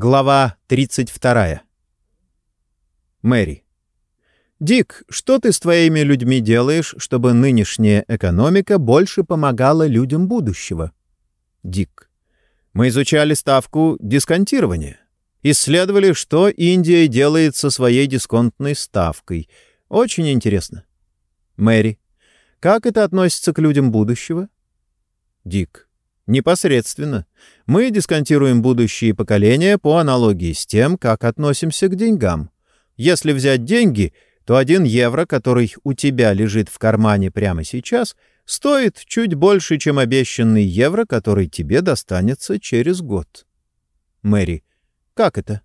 Глава 32. Мэри. «Дик, что ты с твоими людьми делаешь, чтобы нынешняя экономика больше помогала людям будущего?» Дик. «Мы изучали ставку дисконтирования. Исследовали, что Индия делает со своей дисконтной ставкой. Очень интересно». Мэри. «Как это относится к людям будущего?» Дик. Непосредственно. Мы дисконтируем будущие поколения по аналогии с тем, как относимся к деньгам. Если взять деньги, то один евро, который у тебя лежит в кармане прямо сейчас, стоит чуть больше, чем обещанный евро, который тебе достанется через год. Мэри. Как это?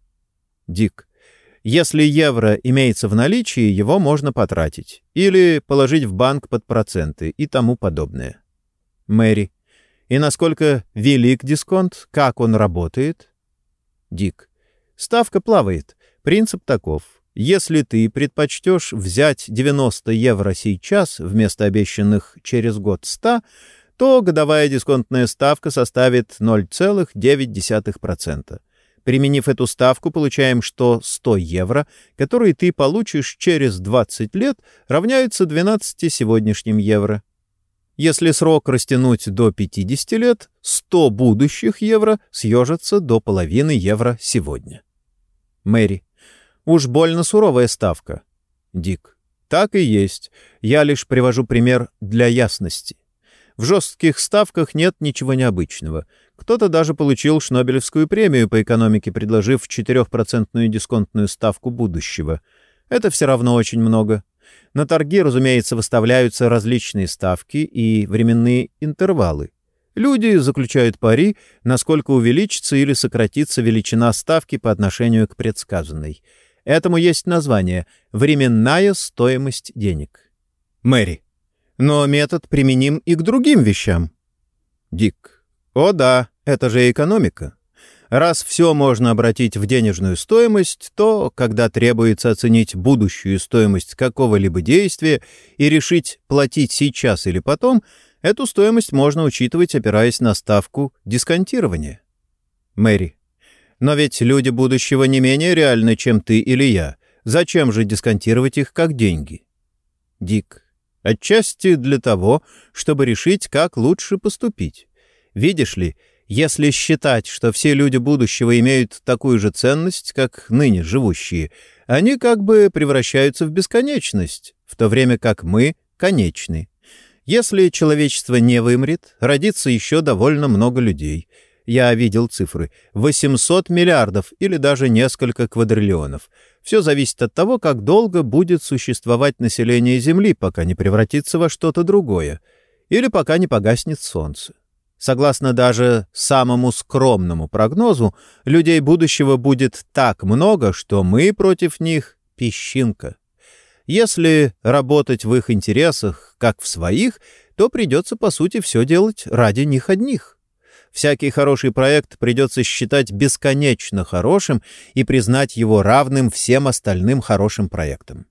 Дик. Если евро имеется в наличии, его можно потратить. Или положить в банк под проценты и тому подобное. Мэри и насколько велик дисконт, как он работает? Дик. Ставка плавает. Принцип таков. Если ты предпочтешь взять 90 евро сейчас вместо обещанных через год 100, то годовая дисконтная ставка составит 0,9%. Применив эту ставку, получаем, что 100 евро, которые ты получишь через 20 лет, равняются 12 сегодняшним евро. Если срок растянуть до 50 лет, 100 будущих евро съежатся до половины евро сегодня. Мэри. Уж больно суровая ставка. Дик. Так и есть. Я лишь привожу пример для ясности. В жестких ставках нет ничего необычного. Кто-то даже получил Шнобелевскую премию по экономике, предложив 4% дисконтную ставку будущего. Это все равно очень много. На торги, разумеется, выставляются различные ставки и временные интервалы. Люди заключают пари, насколько увеличится или сократится величина ставки по отношению к предсказанной. Этому есть название «временная стоимость денег». Мэри. Но метод применим и к другим вещам. Дик. О да, это же экономика. Раз все можно обратить в денежную стоимость, то, когда требуется оценить будущую стоимость какого-либо действия и решить, платить сейчас или потом, эту стоимость можно учитывать, опираясь на ставку дисконтирования. Мэри. Но ведь люди будущего не менее реальны, чем ты или я. Зачем же дисконтировать их как деньги? Дик. Отчасти для того, чтобы решить, как лучше поступить. Видишь ли, если считать, что все люди будущего имеют такую же ценность, как ныне живущие, они как бы превращаются в бесконечность, в то время как мы — конечны. Если человечество не вымрет, родится еще довольно много людей. Я видел цифры — 800 миллиардов или даже несколько квадриллионов. Все зависит от того, как долго будет существовать население Земли, пока не превратится во что-то другое, или пока не погаснет солнце. Согласно даже самому скромному прогнозу, людей будущего будет так много, что мы против них — песчинка. Если работать в их интересах, как в своих, то придется, по сути, все делать ради них одних. Всякий хороший проект придется считать бесконечно хорошим и признать его равным всем остальным хорошим проектам.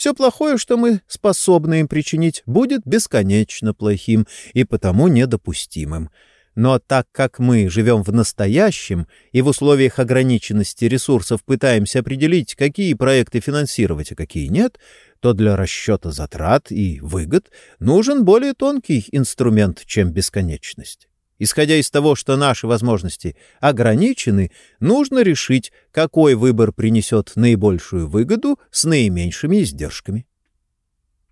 Все плохое, что мы способны им причинить, будет бесконечно плохим и потому недопустимым. Но так как мы живем в настоящем и в условиях ограниченности ресурсов пытаемся определить, какие проекты финансировать, а какие нет, то для расчета затрат и выгод нужен более тонкий инструмент, чем бесконечность. Исходя из того, что наши возможности ограничены, нужно решить, какой выбор принесет наибольшую выгоду с наименьшими издержками.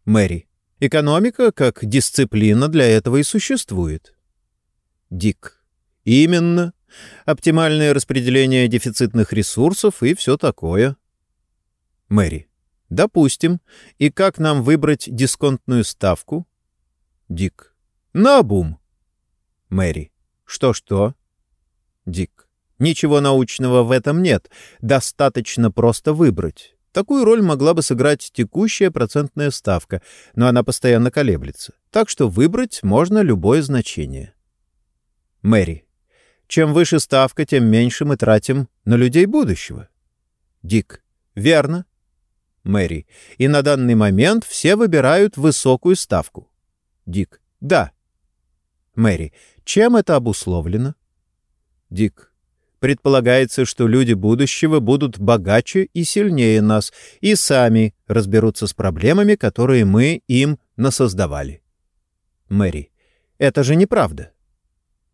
Мэри. Экономика как дисциплина для этого и существует. Дик. Именно. Оптимальное распределение дефицитных ресурсов и все такое. Мэри. Допустим. И как нам выбрать дисконтную ставку? Дик. На бум. Мэри. Что-что? Дик. Ничего научного в этом нет. Достаточно просто выбрать. Такую роль могла бы сыграть текущая процентная ставка, но она постоянно колеблется. Так что выбрать можно любое значение. Мэри. Чем выше ставка, тем меньше мы тратим на людей будущего. Дик. Верно. Мэри. И на данный момент все выбирают высокую ставку. Дик. Да. Мэри. Чем это обусловлено? Дик. предполагается, что люди будущего будут богаче и сильнее нас и сами разберутся с проблемами, которые мы им насоздавали. Мэри. Это же неправда.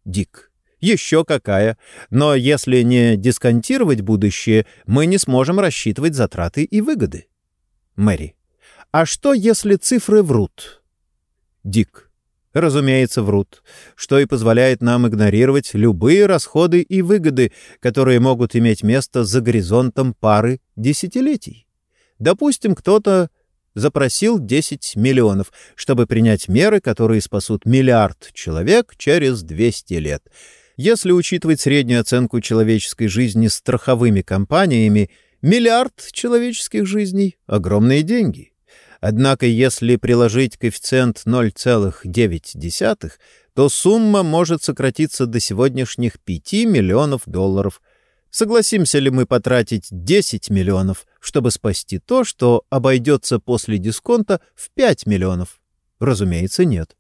Дик. Еще какая. Но если не дисконтировать будущее, мы не сможем рассчитывать затраты и выгоды. Мэри. А что, если цифры врут? Дик. Разумеется, врут, что и позволяет нам игнорировать любые расходы и выгоды, которые могут иметь место за горизонтом пары десятилетий. Допустим, кто-то запросил 10 миллионов, чтобы принять меры, которые спасут миллиард человек через 200 лет. Если учитывать среднюю оценку человеческой жизни страховыми компаниями, миллиард человеческих жизней — огромные деньги. Однако если приложить коэффициент 0,9, то сумма может сократиться до сегодняшних 5 миллионов долларов — Согласимся ли мы потратить 10 миллионов, чтобы спасти то, что обойдется после дисконта в 5 миллионов? Разумеется, нет.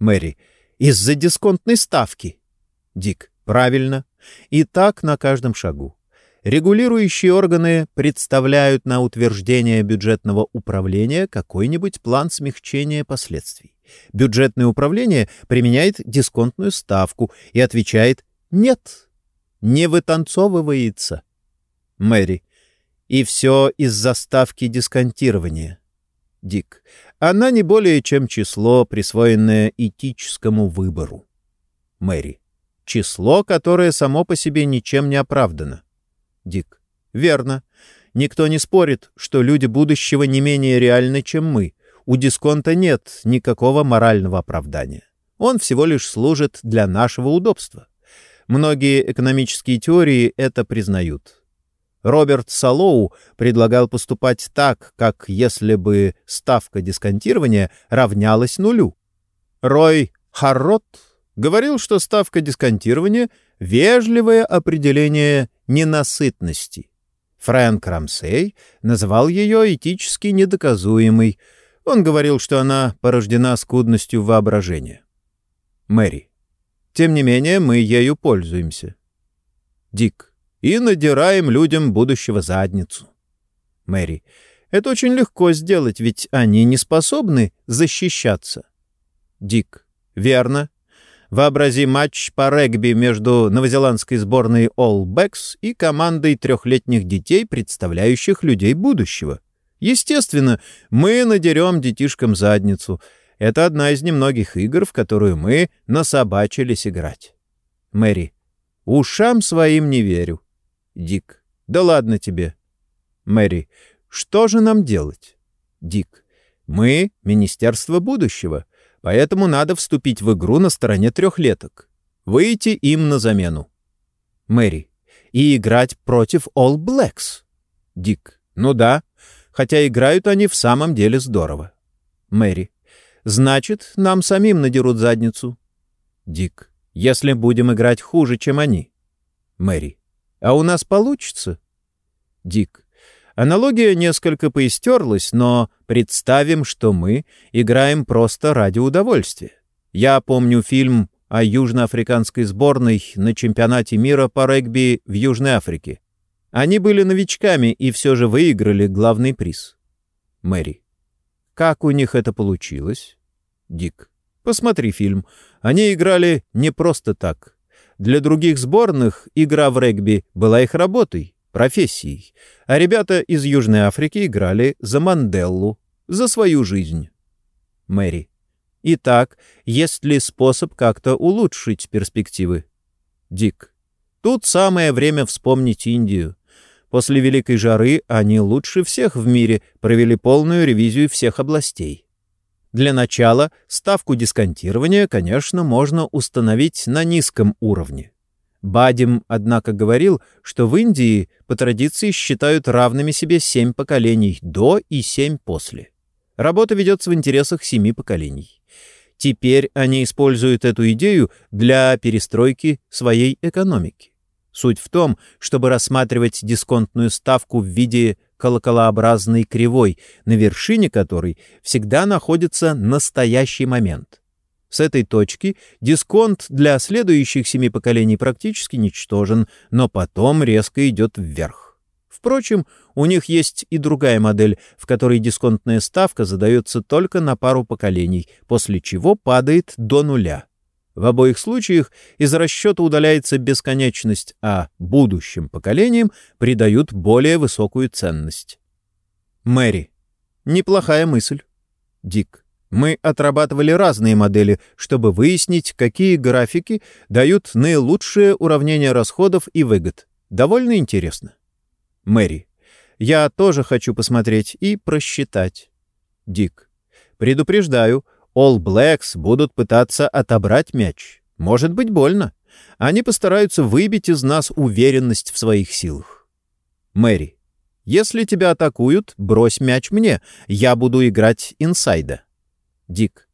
Мэри. Из-за дисконтной ставки. Дик. Правильно. И так на каждом шагу. Регулирующие органы представляют на утверждение бюджетного управления какой-нибудь план смягчения последствий. Бюджетное управление применяет дисконтную ставку и отвечает «нет» не вытанцовывается. Мэри. И все из-за ставки дисконтирования. Дик. Она не более чем число, присвоенное этическому выбору. Мэри. Число, которое само по себе ничем не оправдано. Дик. Верно. Никто не спорит, что люди будущего не менее реальны, чем мы. У дисконта нет никакого морального оправдания. Он всего лишь служит для нашего удобства. Многие экономические теории это признают. Роберт Салоу предлагал поступать так, как если бы ставка дисконтирования равнялась нулю. Рой Харрот говорил, что ставка дисконтирования — вежливое определение ненасытности. Фрэнк Рамсей называл ее этически недоказуемой. Он говорил, что она порождена скудностью воображения. Мэри. Тем не менее, мы ею пользуемся. Дик. И надираем людям будущего задницу. Мэри. Это очень легко сделать, ведь они не способны защищаться. Дик. Верно. Вообрази матч по регби между новозеландской сборной All Blacks и командой трехлетних детей, представляющих людей будущего. Естественно, мы надерем детишкам задницу — это одна из немногих игр, в которую мы насобачились играть. Мэри. Ушам своим не верю. Дик. Да ладно тебе. Мэри. Что же нам делать? Дик. Мы — Министерство будущего, поэтому надо вступить в игру на стороне трехлеток. Выйти им на замену. Мэри. И играть против All Blacks. Дик. Ну да, хотя играют они в самом деле здорово. Мэри. Значит, нам самим надерут задницу. Дик. Если будем играть хуже, чем они. Мэри. А у нас получится? Дик. Аналогия несколько поистерлась, но представим, что мы играем просто ради удовольствия. Я помню фильм о южноафриканской сборной на чемпионате мира по регби в Южной Африке. Они были новичками и все же выиграли главный приз. Мэри. Как у них это получилось? Дик. Посмотри фильм. Они играли не просто так. Для других сборных игра в регби была их работой, профессией. А ребята из Южной Африки играли за Манделлу, за свою жизнь. Мэри. Итак, есть ли способ как-то улучшить перспективы? Дик. Тут самое время вспомнить Индию. После Великой жары они лучше всех в мире провели полную ревизию всех областей. Для начала ставку дисконтирования, конечно, можно установить на низком уровне. Бадим, однако, говорил, что в Индии по традиции считают равными себе семь поколений до и семь после. Работа ведется в интересах семи поколений. Теперь они используют эту идею для перестройки своей экономики. Суть в том, чтобы рассматривать дисконтную ставку в виде колоколообразной кривой, на вершине которой всегда находится настоящий момент. С этой точки дисконт для следующих семи поколений практически ничтожен, но потом резко идет вверх. Впрочем, у них есть и другая модель, в которой дисконтная ставка задается только на пару поколений, после чего падает до нуля. В обоих случаях из расчета удаляется бесконечность, а будущим поколениям придают более высокую ценность. Мэри. Неплохая мысль. Дик. Мы отрабатывали разные модели, чтобы выяснить, какие графики дают наилучшее уравнение расходов и выгод. Довольно интересно. Мэри. Я тоже хочу посмотреть и просчитать. Дик. Предупреждаю, All Blacks будут пытаться отобрать мяч. Может быть больно. Они постараются выбить из нас уверенность в своих силах. Мэри. Если тебя атакуют, брось мяч мне. Я буду играть инсайда. Дик.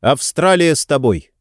Австралия с тобой.